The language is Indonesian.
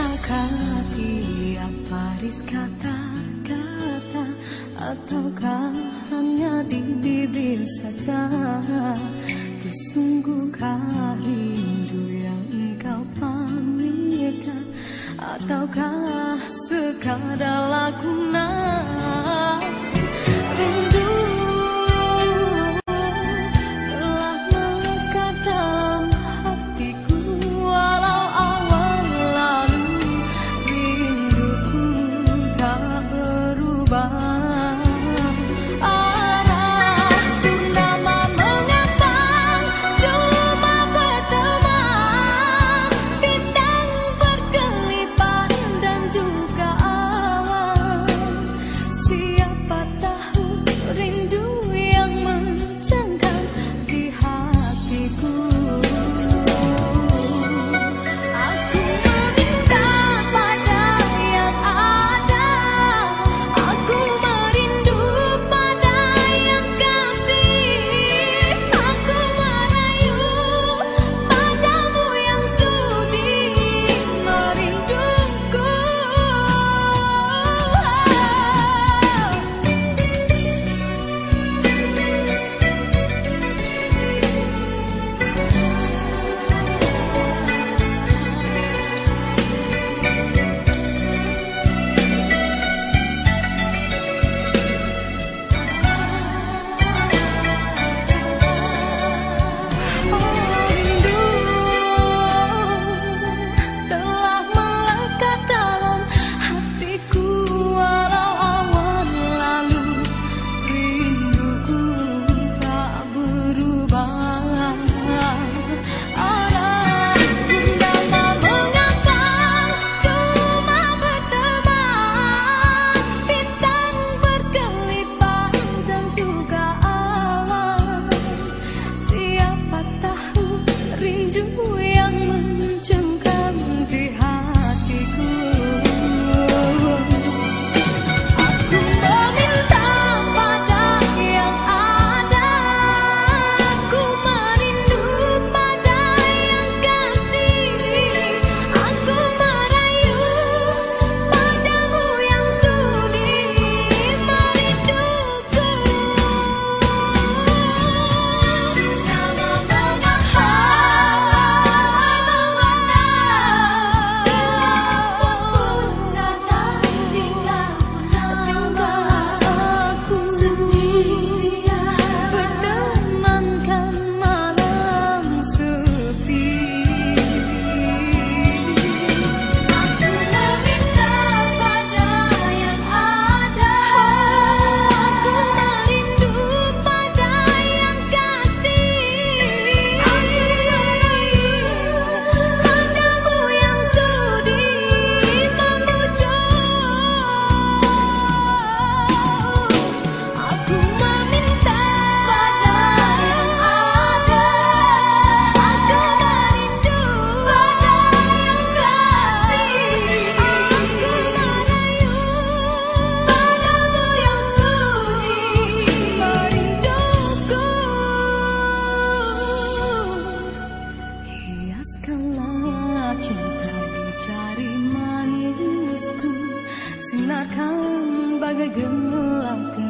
Maknakah tiap baris kata-kata? Ataukah hanya di bibir saja? Sesungguhkah rindu yang engkau pamitkan Ataukah sekadar lakonan Empat tahun rindu We sinarkan bagai gelang